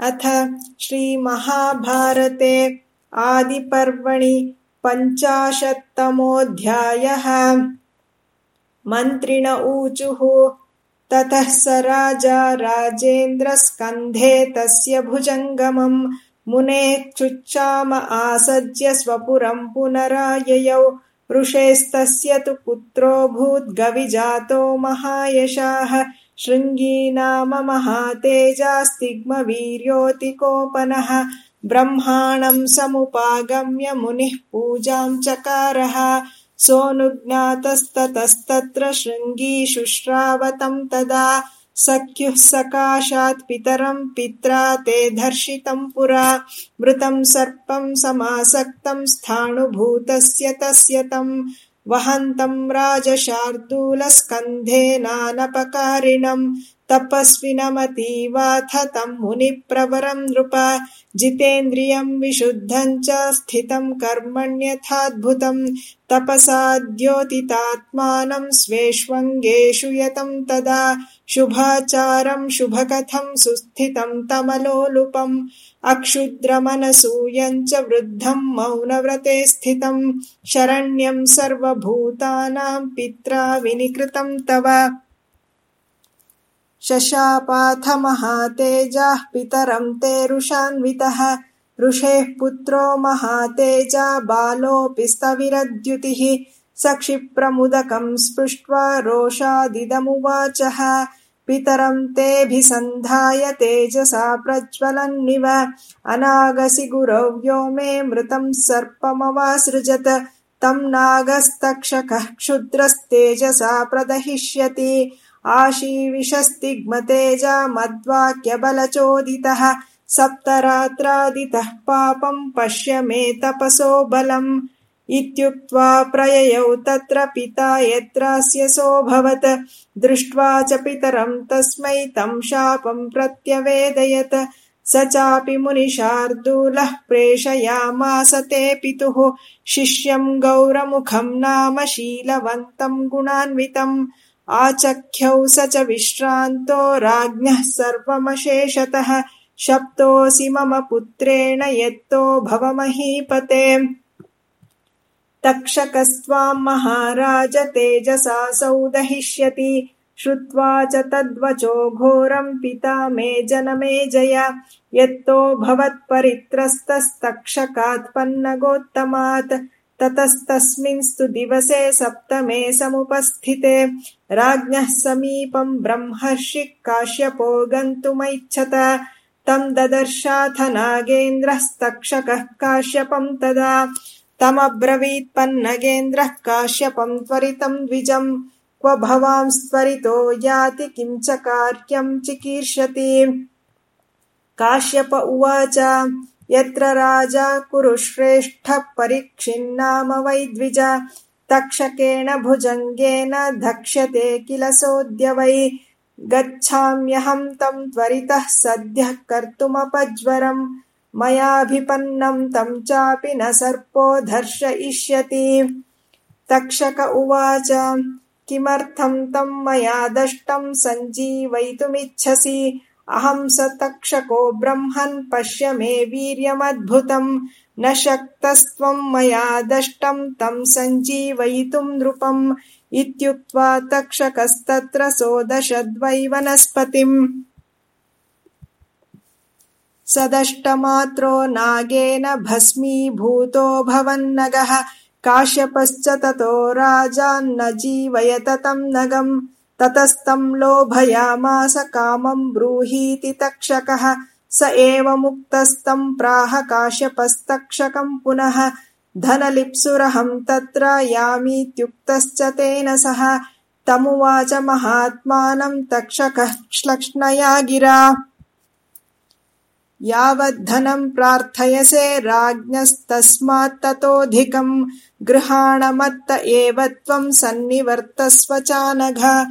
अथ श्रीमहाभारते आदिपर्वणि पञ्चाशत्तमोऽध्यायः। मन्त्रिण ऊचुः ततः स राजा राजेन्द्रस्कन्धे तस्य भुजङ्गमम् मुने क्षुच्चाम आसज्य स्वपुरम् पुनराययौ। ऋषेस्तस्य तु पुत्रोऽभूद्गविजातो महायशाः शृङ्गी नाम महातेजास्तिग्मवीर्योऽतिकोपनः ब्रह्माणम् समुपागम्य मुनिः पूजाम् चकारः। सोऽनुज्ञातस्ततस्तत्र शृङ्गी शुश्रावतम् तदा सख्युः सकाशात् पितरम् पित्रा ते धर्षितम् पुरा। मृतम् सर्पम् समासक्तम् स्थाणुभूतस्य तस्य तम् वहन्तम् राजशार्दूलस्कन्धेनानपकारिणम् तपस्विनमतीवाथ तम् मुनिप्रवरम् नृप जितेन्द्रियम् विशुद्धम् च स्थितम् कर्मण्यथाद्भुतम् तपसा द्योतितात्मानम् स्वेष्वङ्गेषु यतम् तदा शुभाचारम् शुभकथम् सुस्थितम् तमलोलुपम् अक्षुद्रमनसूयम् च वृद्धम् मौनव्रते स्थितम् शरण्यम् सर्वभूतानाम् पित्रा विनिकृतम् तव शशापाथ महातेजाः पितरम् ते रुषान्वितः ऋषेः पुत्रो महातेजा बालोऽपि स्तविरद्युतिः। स क्षिप्रमुदकम् स्पृष्ट्वा रोषादिदमुवाचः। पितरम् तेऽभिसन्धाय तेजसा प्रज्वलन्निव। अनागसि गुरव्यो मे मृतम् सर्पमवासृजत। तम् नागस्तक्षकः क्षुद्रस्तेजसा प्रदहिष्यति आशीविशस्तिग्मतेजा मद्वाक्यबलचोदितः सप्तरात्रादितः पापम् पश्य मे तपसो बलम् इत्युक्त्वा प्रययौ तत्र पिता यत्रास्य सोऽभवत् दृष्ट्वा च पितरम् तस्मै तम् शापम् प्रत्यवेदयत्। स चापि मुनिशार्दूलः प्रेषयामास ते पितुः शिष्यम् गौरमुखम् नाम शीलवन्तम् गुणान्वितम् आचख्यौ स च विश्रान्तो राज्ञः सर्वमशेषतः। शप्तोऽसि मम पुत्रेण यत्तो भव महीपते तक्षकस्त्वाम् महाराज तेजसासौ दहिष्यति श्रुत्वा च तद्वचो घोरम् पिता मे जनमे जय यत्तो भवत्परित्रस्तस्तक्षकात्पन्नगोत्तमात् ततस्तस्मिंस्तु दिवसे सप्तमे समुपस्थिते। राज्ञः समीपम् ब्रह्मर्षिः काश्यपो गन्तुमैच्छत। तम् ददर्शाथ नागेन्द्रस्तक्षकः काश्यपम् तदा। तमब्रवीत्पन्नगेन्द्रः काश्यपम् त्वरितम् द्विजम् क्व भवांस्त्वरितो याति किम् च कार्यम् चिकीर्षति। काश्यप उवाच यत्र राजा कुरुश्रेष्ठः परीक्षिन्नाम वै द्विज तक्षकेण भुजङ्गेन धक्ष्यते किल सोऽद्य वै। गच्छाम्यहम् तम् त्वरितः सद्यः कर्तुमपज्वरम् मयाभिपन्नम् तम् चापि न सर्पो धर्षयिष्यति तक्षक उवाच किमर्थम् तम् मया दष्टम् सञ्जीवयितुमिच्छसि अहम् स तक्षको ब्रह्मन् पश्य मे वीर्यमद्भुतम् न शक्तस्त्वम् मया दष्टम् तम् सञ्जीवयितुम् नृपम्। इत्युक्त्वा तक्षकस्तत्र सोदशद्वै वनस्पतिम् स दष्टमात्रो नागेन भस्मीभूतो भवन्नगः। काश्यपश्च ततो राजान्न जीवयत तम् नगम् ततस्तम् लोभयामास कामम् ब्रूहीति तक्षकः। स एवमुक्तस्तम् प्राह काश्यपस्तक्षकम् पुनः। धनलिप्सुरहम् तत्र यामीत्युक्तश्च तेन सह। तमुवाच महात्मानम् तक्षकः श्लक्ष्णया गिरा। यावद्धनम् प्रार्थयसे राज्ञस्तस्मात्ततोऽधिकम् गृहाण मत्त एव त्वम् सन्निवर्तस्व चानघ